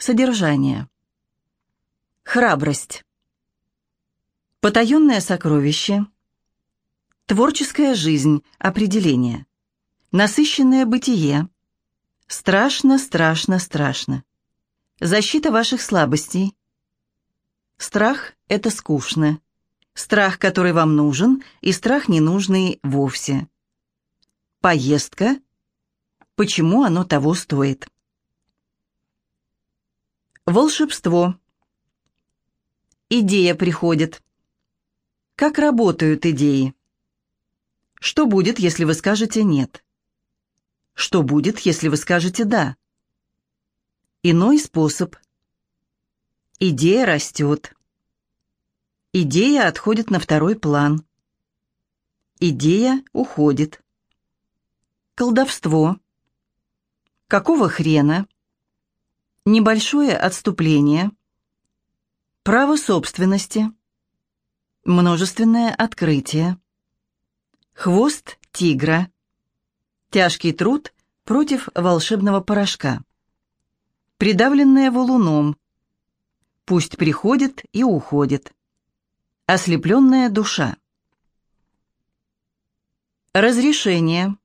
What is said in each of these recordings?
Содержание. Храбрость. Потаенное сокровище. Творческая жизнь. Определение. Насыщенное бытие. Страшно, страшно, страшно. Защита ваших слабостей. Страх – это скучно. Страх, который вам нужен, и страх ненужный вовсе. Поездка. Почему оно того стоит? Волшебство. Идея приходит. Как работают идеи? Что будет, если вы скажете «нет»? Что будет, если вы скажете «да»? Иной способ. Идея растет. Идея отходит на второй план. Идея уходит. Колдовство. Какого хрена? Небольшое отступление. Право собственности. Множественное открытие. Хвост тигра. Тяжкий труд против волшебного порошка придавленная валуном. Пусть приходит и уходит. Ослепленная душа. Разрешение.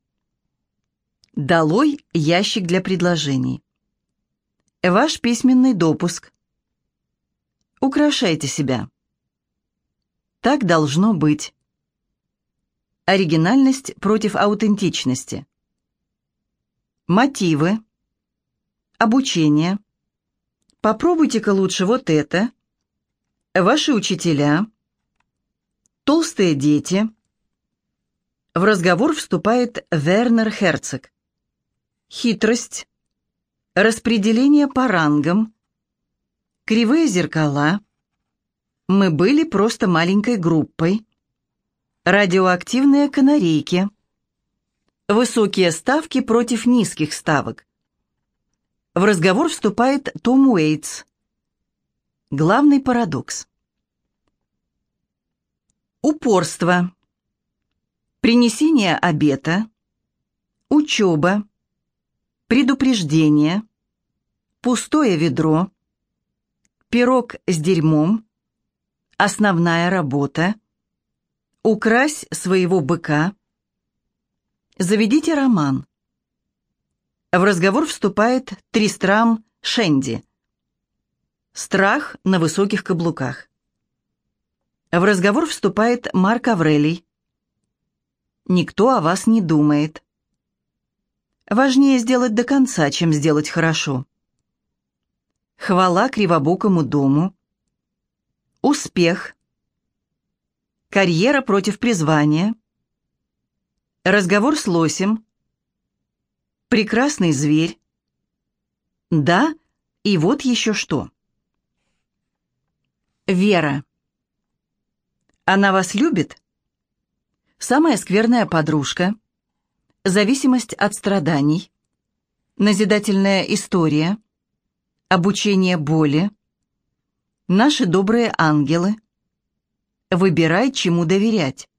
Долой ящик для предложений. Ваш письменный допуск. Украшайте себя. Так должно быть. Оригинальность против аутентичности. Мотивы. Обучение. Попробуйте-ка лучше вот это. Ваши учителя. Толстые дети. В разговор вступает Вернер Херцог. Хитрость. Распределение по рангам. Кривые зеркала. Мы были просто маленькой группой. Радиоактивные канарейки. Высокие ставки против низких ставок. В разговор вступает Том Уэйтс. Главный парадокс. Упорство. Принесение обета. Учеба. Предупреждение. Пустое ведро. Пирог с дерьмом. Основная работа. Укрась своего быка. Заведите роман. В разговор вступает Тристрам Шенди. Страх на высоких каблуках. В разговор вступает Марк Аврелий. Никто о вас не думает. Важнее сделать до конца, чем сделать хорошо. Хвала кривобокому дому. Успех. Карьера против призвания. Разговор с лосем. Прекрасный зверь. Да, и вот еще что. Вера. Она вас любит? Самая скверная подружка. Зависимость от страданий. Назидательная история. Обучение боли. Наши добрые ангелы. Выбирай, чему доверять.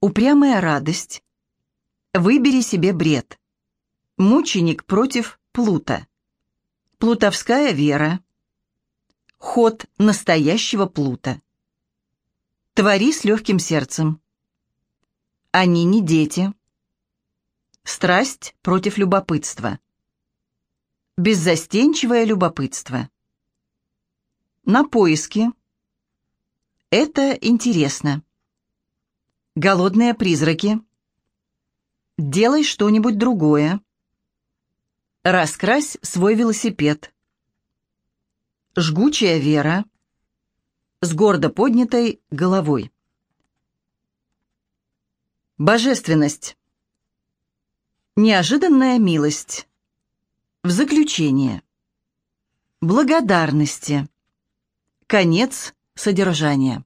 Упрямая радость. Выбери себе бред. Мученик против Плута. Плутовская вера. Ход настоящего Плута. Твори с легким сердцем. Они не дети. Страсть против любопытства. Беззастенчивое любопытство. На поиски. Это интересно. Голодные призраки. Делай что-нибудь другое. Раскрась свой велосипед. Жгучая вера. С гордо поднятой головой. Божественность. Неожиданная милость. В заключение. Благодарности. Конец содержания.